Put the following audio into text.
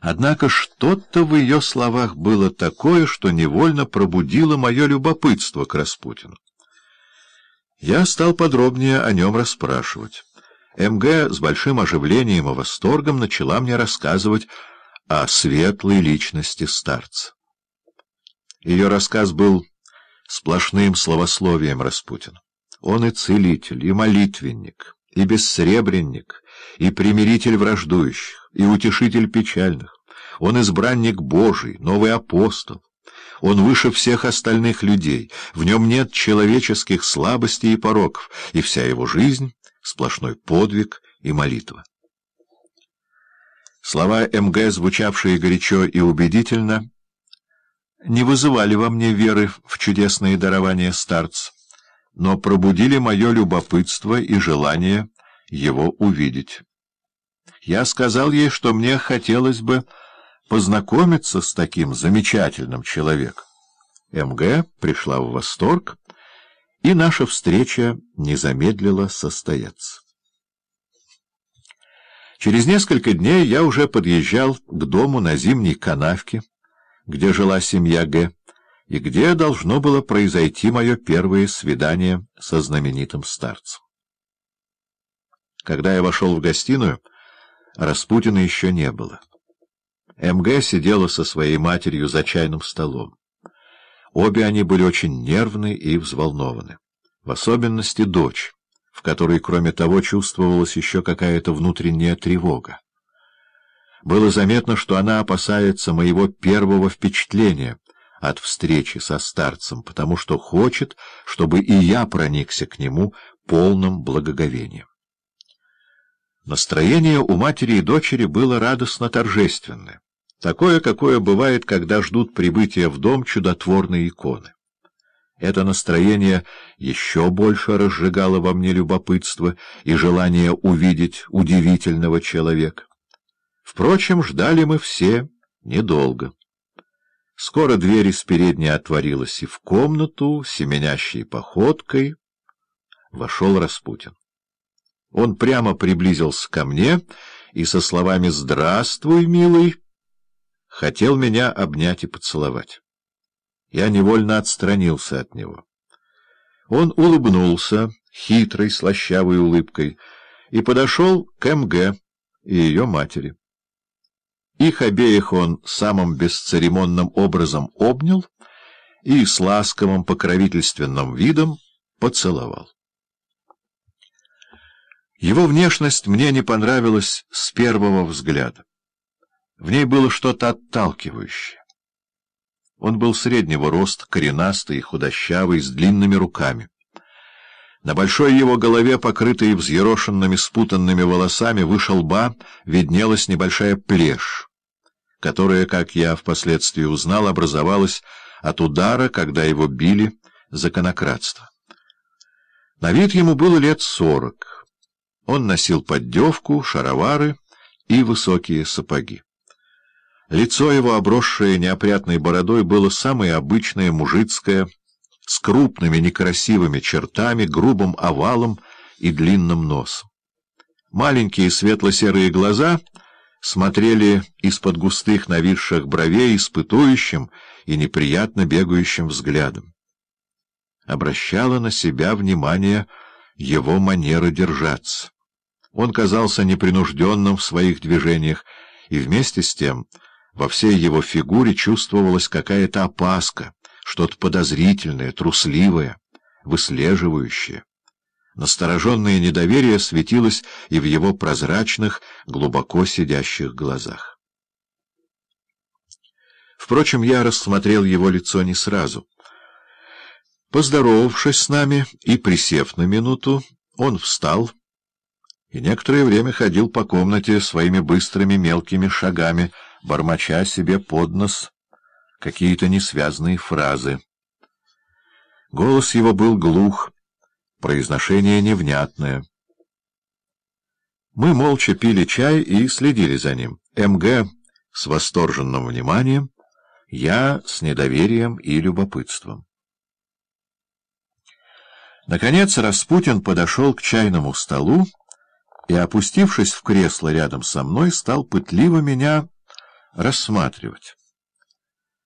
Однако что-то в ее словах было такое, что невольно пробудило мое любопытство к Распутину. Я стал подробнее о нем расспрашивать. МГ с большим оживлением и восторгом начала мне рассказывать о светлой личности старца. Ее рассказ был сплошным словословием Распутина. Он и целитель, и молитвенник, и бессребренник, и примиритель враждующих, и утешитель печальных. Он избранник Божий, новый апостол. Он выше всех остальных людей, в нем нет человеческих слабостей и пороков, и вся его жизнь — сплошной подвиг и молитва. Слова МГ, звучавшие горячо и убедительно, не вызывали во мне веры в чудесные дарования старца, но пробудили мое любопытство и желание его увидеть. Я сказал ей, что мне хотелось бы познакомиться с таким замечательным человеком. МГ пришла в восторг, и наша встреча не замедлила состояться. Через несколько дней я уже подъезжал к дому на зимней канавке, где жила семья Г., и где должно было произойти мое первое свидание со знаменитым старцем. Когда я вошел в гостиную, Распутина еще не было. МГ сидела со своей матерью за чайным столом. Обе они были очень нервны и взволнованы. В особенности дочь, в которой, кроме того, чувствовалась еще какая-то внутренняя тревога. Было заметно, что она опасается моего первого впечатления от встречи со старцем, потому что хочет, чтобы и я проникся к нему полным благоговением. Настроение у матери и дочери было радостно-торжественное, такое, какое бывает, когда ждут прибытия в дом чудотворной иконы. Это настроение еще больше разжигало во мне любопытство и желание увидеть удивительного человека. Впрочем, ждали мы все недолго. Скоро дверь из передней отворилась, и в комнату, семенящей походкой, вошел Распутин. Он прямо приблизился ко мне и со словами «Здравствуй, милый!» хотел меня обнять и поцеловать. Я невольно отстранился от него. Он улыбнулся хитрой, слащавой улыбкой и подошел к МГ и ее матери. Их обеих он самым бесцеремонным образом обнял и с ласковым покровительственным видом поцеловал. Его внешность мне не понравилась с первого взгляда. В ней было что-то отталкивающее. Он был среднего роста, коренастый и худощавый, с длинными руками. На большой его голове, покрытой взъерошенными спутанными волосами, выше лба виднелась небольшая плешь, которая, как я впоследствии узнал, образовалась от удара, когда его били за конократство. На вид ему было лет сорок. Он носил поддевку, шаровары и высокие сапоги. Лицо его, обросшее неопрятной бородой, было самое обычное, мужицкое, с крупными некрасивыми чертами, грубым овалом и длинным носом. Маленькие светло-серые глаза смотрели из-под густых нависших бровей испытующим и неприятно бегающим взглядом. Обращала на себя внимание его манера держаться. Он казался непринужденным в своих движениях, и вместе с тем во всей его фигуре чувствовалась какая-то опаска, что-то подозрительное, трусливое, выслеживающее. Настороженное недоверие светилось и в его прозрачных, глубоко сидящих глазах. Впрочем, я рассмотрел его лицо не сразу. Поздоровавшись с нами и присев на минуту, он встал — и некоторое время ходил по комнате своими быстрыми мелкими шагами, бормоча себе под нос какие-то несвязные фразы. Голос его был глух, произношение невнятное. Мы молча пили чай и следили за ним. МГ с восторженным вниманием, я с недоверием и любопытством. Наконец Распутин подошел к чайному столу, и, опустившись в кресло рядом со мной, стал пытливо меня рассматривать.